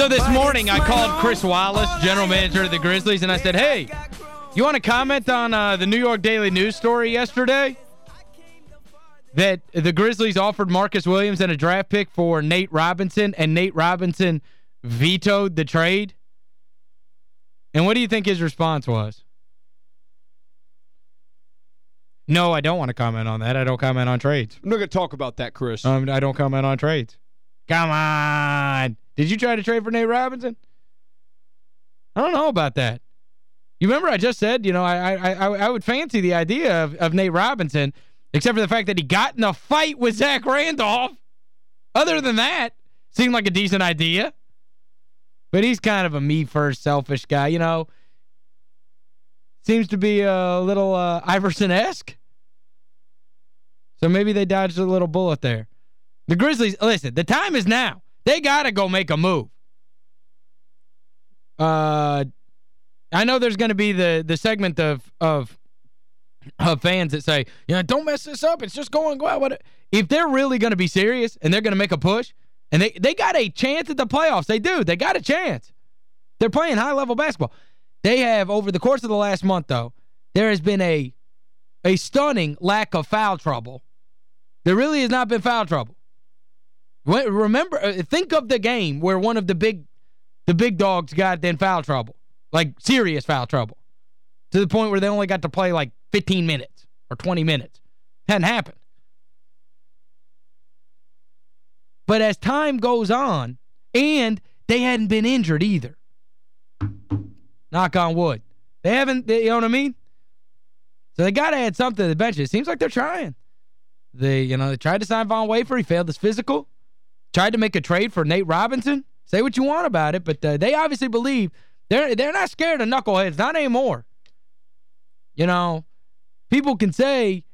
So this morning, I called Chris Wallace, general manager of the Grizzlies, and I said, hey, you want to comment on uh, the New York Daily News story yesterday? That the Grizzlies offered Marcus Williams and a draft pick for Nate Robinson, and Nate Robinson vetoed the trade? And what do you think his response was? No, I don't want to comment on that. I don't comment on trades. I'm not going to talk about that, Chris. Um, I don't comment on trades. Come on. Did you try to trade for Nate Robinson? I don't know about that. You remember I just said, you know, I I I, would fancy the idea of, of Nate Robinson, except for the fact that he got in a fight with Zach Randolph. Other than that, seemed like a decent idea. But he's kind of a me-first, selfish guy, you know. Seems to be a little uh, Iverson-esque. So maybe they dodged a little bullet there. The Grizzlies, listen, the time is now. They got to go make a move. Uh, I know there's going to be the the segment of of of fans that say, you know, don't mess this up. It's just going well. What if they're really going to be serious and they're going to make a push and they they got a chance at the playoffs. They do. They got a chance. They're playing high-level basketball. They have over the course of the last month though, there has been a a stunning lack of foul trouble. There really has not been foul trouble. Remember, uh, think of the game where one of the big the big dogs got in foul trouble. Like, serious foul trouble. To the point where they only got to play like 15 minutes or 20 minutes. Hadn't happened. But as time goes on, and they hadn't been injured either. Knock on wood. They haven't, they, you know what I mean? So they got to add something to the bench. It seems like they're trying. They, you know, they tried to sign Von Wafer. He failed his physical. Tried to make a trade for Nate Robinson. Say what you want about it, but uh, they obviously believe they're they're not scared of knuckleheads, not anymore. You know, people can say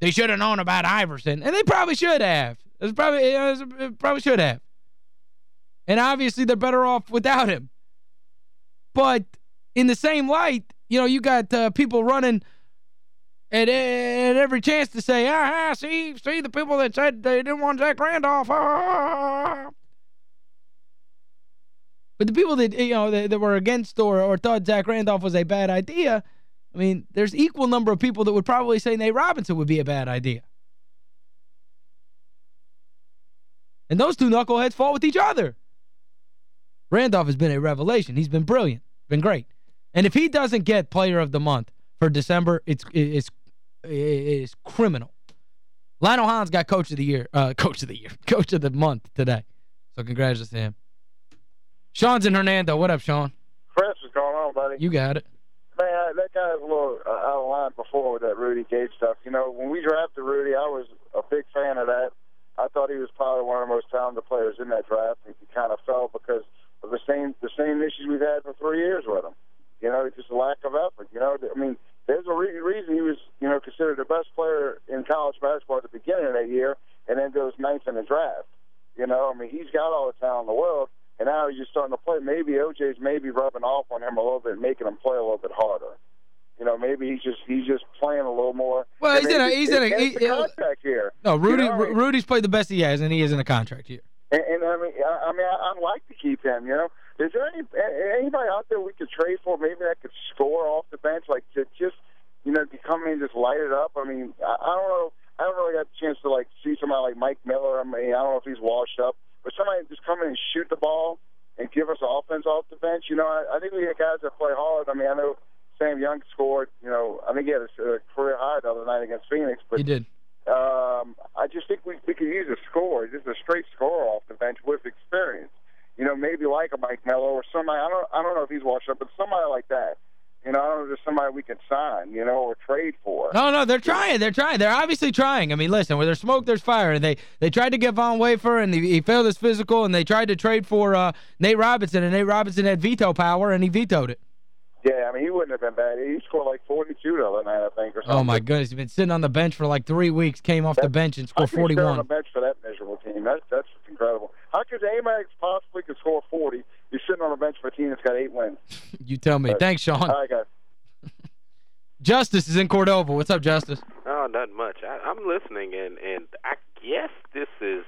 they should have known about Iverson, and they probably should have. It's probably it probably should have. And obviously they're better off without him. But in the same light, you know, you got uh, people running at, at every chance to say, ah, ah, see, see the people that said they didn't want Zach Randolph. Ah, ah, ah. But the people that, you know, that, that were against or, or thought Zach Randolph was a bad idea, I mean, there's equal number of people that would probably say Nate Robinson would be a bad idea. And those two knuckleheads fought with each other. Randolph has been a revelation. He's been brilliant. Been great. And if he doesn't get player of the month for December, it's it's it's criminal. Lionel Hollins got coach of the year, uh, coach of the year, coach of the month today. So congratulations to him. Sean's in Hernando. What up, Sean? Chris, what's going on, buddy? You got it. Man, that guy was a little uh, out of line before with that Rudy Gay stuff. You know, when we drafted Rudy, I was a big fan of that. I thought he was probably one of the most talented players in that draft. And he kind of fell because of the same the same issues we've had for three years with him. You know, just a lack of effort. You know, I mean, there's a re reason he was, you know, considered the best player in college basketball at the beginning of that year, and then goes ninth in the draft. You know, I mean, he's got all the talent in the world, and now he's just starting to play. Maybe OJ's maybe rubbing off on him a little bit, making him play a little bit harder. You know, maybe he's just he's just playing a little more. Well, he's in a he's in a he, contract here. No, Rudy you know, Rudy's played the best he has, and he is in a contract here. And, and I mean, I, I mean, I, I'd like to keep him. You know, is there any anybody out there we could trade for? Maybe that could score off the bench, like to just you know, to come in and just light it up. I mean, I, I don't know. I haven't really got the chance to like see somebody like Mike Miller. I mean, I don't know if he's washed up, but somebody just come in and shoot the ball and give us offense off the bench. You know, I, I think we have guys that play hard. I mean, I know Sam Young scored. You know, I think he had a, a career high the other night against Phoenix. But he did. Um, I just think we we could use a score, just a straight score off the bench with experience. You know, maybe like a Mike Miller or somebody. I don't I don't know if he's washed up, but somebody like that. You know, I don't know if there's somebody we can sign, you know, or trade for. No, no, they're trying. They're trying. They're obviously trying. I mean, listen, where there's smoke, there's fire. And they they tried to get Von Wafer, and he, he failed his physical, and they tried to trade for uh, Nate Robinson, and Nate Robinson had veto power, and he vetoed it. Yeah, I mean, he wouldn't have been bad. He scored like 42 the other night, I think, or something. Oh, my goodness. He's been sitting on the bench for like three weeks, came off that's, the bench and scored 41. on the bench for that miserable team. That's, that's incredible. How could Amax possibly could score 40? You're sitting on a bench for a team that's got eight wins. you tell me. But, Thanks, Sean. All right, guys. Justice is in Cordova. What's up, Justice? Oh, not much. I, I'm listening, and, and I guess this is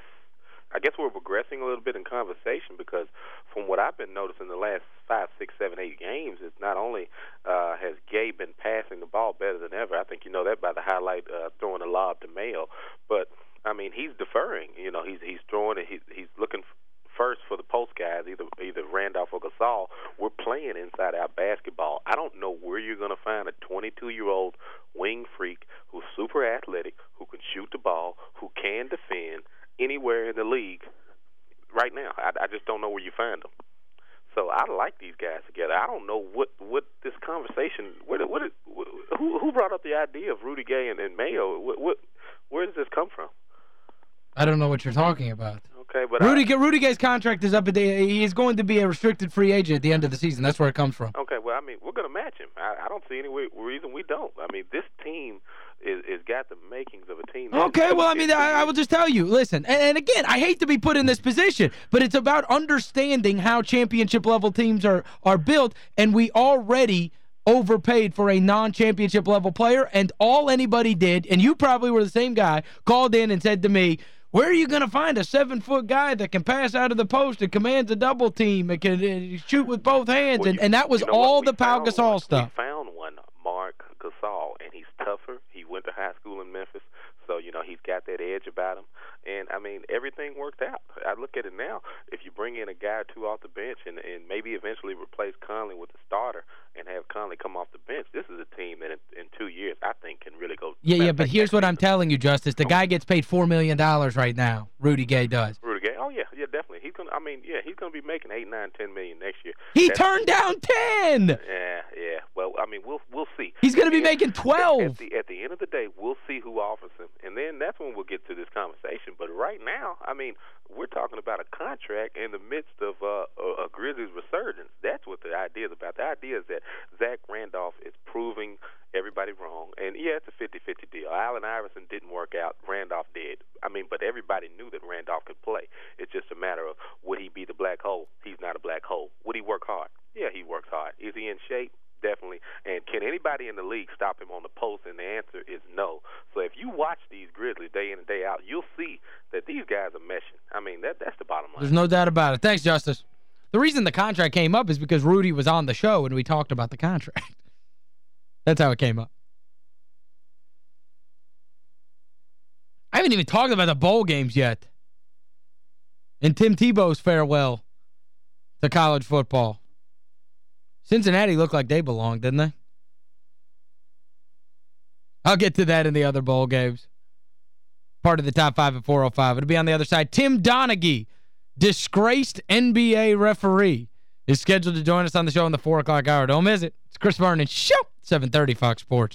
I guess we're progressing a little bit in conversation because from what I've been noticing the last five, six, seven, eight games is not only uh, has Gay been passing the ball better than ever. I think you know that by the highlight uh, throwing a lob to Mayo, but I mean he's deferring. You know he's he's throwing it. He's he's looking first for the post guys, either Randolph or Gasol. We're playing inside our basketball. I don't know where you're going to find a 22 year old wing freak who's super athletic, who can shoot the ball, who can defend anywhere in the league right now. I, I just don't know where you find them. So I like these guys together. I don't know what what this conversation. What what, what who who brought up the idea of Rudy Gay and, and Mayo? What, what where does this come from? I don't know what you're talking about. Okay, but Rudy I, Rudy Gay's contract is up at the he is going to be a restricted free agent at the end of the season. That's where it comes from. Okay, well I mean we're going to match him. I, I don't see any reason we don't. I mean this team is is got the makings of a team. Okay, well I mean I, I will just tell you. Listen, and, and again, I hate to be put in this position, but it's about understanding how championship level teams are are built and we already overpaid for a non-championship level player and all anybody did and you probably were the same guy called in and said to me where are you going to find a seven-foot guy that can pass out of the post and commands a double team and can uh, shoot with both hands? Well, and, you, and that was you know all the Pau Gasol one. stuff. We found one, Marc Gasol, and he's tougher. He went to high school in Memphis, so, you know, he's got that edge about him. And, I mean, everything worked out. I look at it now. If bring in a guy or two off the bench and, and maybe eventually replace Conley with a starter and have Conley come off the bench, this is a team that in, in two years I think can really go. Yeah, yeah, but here's what I'm telling you, Justice. The guy gets paid $4 million right now. Rudy Gay does. Rudy Gay. Oh, yeah, yeah, definitely. He's gonna. I mean, yeah, he's going to be making eight, nine, ten million next year. He That's- turned down 10. Yeah, yeah. Well, I mean, we'll we'll see. He's going to be And making At, 12. the, at the end of the day, we'll see who offers him, and then that's when we'll get to this conversation. But right now, I mean, we're talking about a contract in the midst of uh, a, a Grizzlies resurgence. That's what the idea is about. The idea is that Zach Randolph is proving everybody wrong, and yeah, it's a 50-50 deal. Allen Iverson didn't work out. Randolph did. I mean, but everybody knew that Randolph could play. It's just a matter of would he be the black hole? He's not a black hole. Would he work hard? Yeah, he works hard. Is he in shape? Definitely. And can anybody in the league stop him on the post? And the answer is no. So if you watch these Grizzlies day in and day out, you'll see that these guys are meshing. I mean, that that's the bottom line. There's no doubt about it. Thanks, Justice. The reason the contract came up is because Rudy was on the show and we talked about the contract. That's how it came up. I haven't even talked about the bowl games yet. And Tim Tebow's farewell to college football. Cincinnati looked like they belonged, didn't they? I'll get to that in the other bowl games. Part of the top five at 405. It'll be on the other side. Tim Donaghy, disgraced NBA referee, is scheduled to join us on the show in the 4 o'clock hour. Don't miss it. It's Chris Vernon Show, 730 Fox Sports.